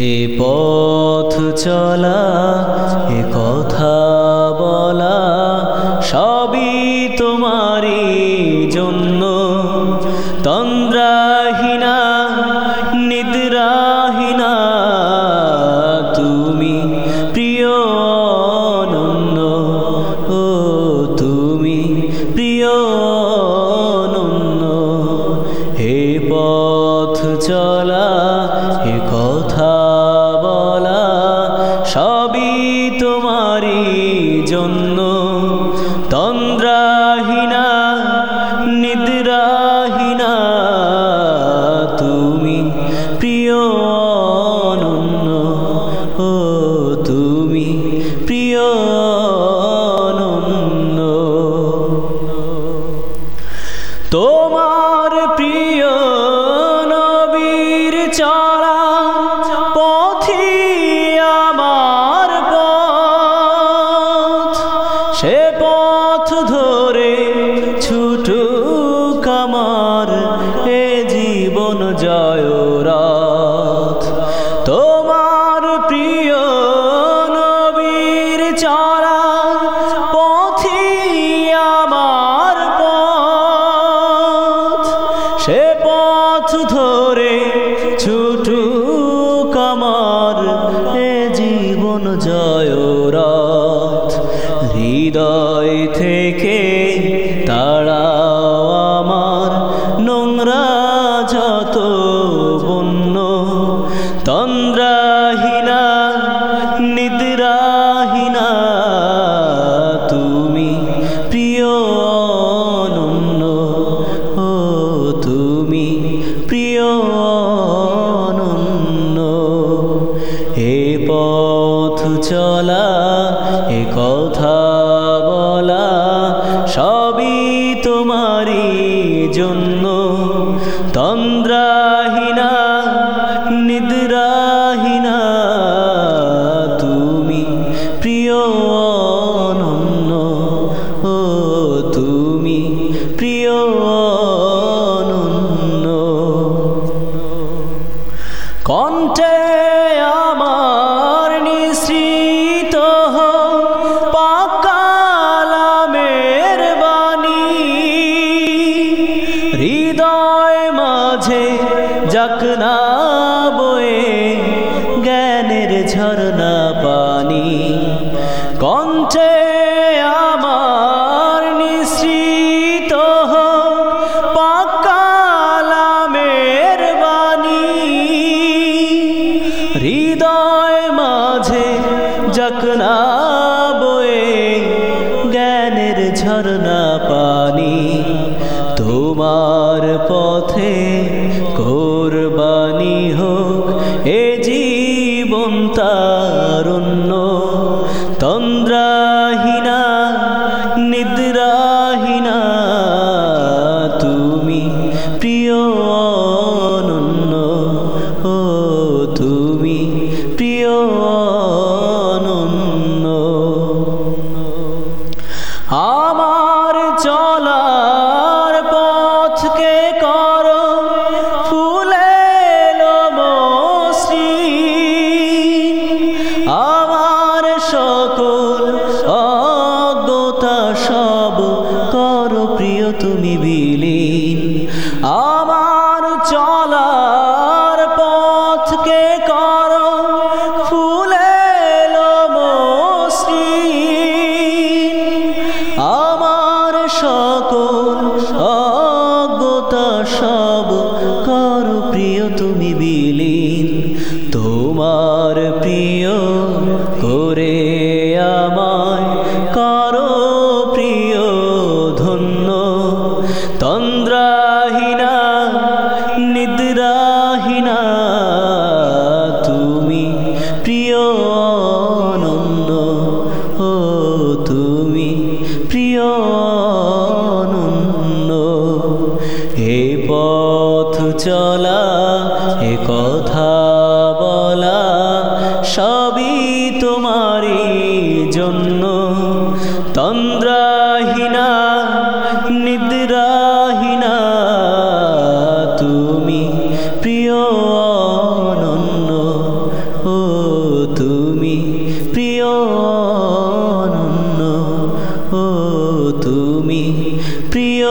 এ পথ চলা এ কথা বলা সবই তোমারই জন্য। তন্দ্রাহীনা আমার, এ জীবন জয়রাত। তোমার প্রিয় নবীর চলা পথি আমার পথ। সে পথ ধরে ছুটুক আমার, এ জীবন জয়রাত জন্য তন্দ্রাহীনা নিদ্রাহীনা তুমি প্রিয় অনন্য ও তুমি প্রিয় অনন্য। কণ্ঠে হৃদয় মাঝে যাক বয়ে জ্ঞানের ঝরনা পানি কণ্ঠে তোমার পথে কোরবানি হোক এ জীবন তারুণ্য তন্দ্রাহীনা না তুমি প্রিয় অনন্য ও তুমি প্রিয় অনন্য এ পথ চলা এ কথা বলা, সবই তোমারই জন্য। তন্দ্রা অনন্য ও তুমি প্রিয় অনন্য ও তুমি প্রিয়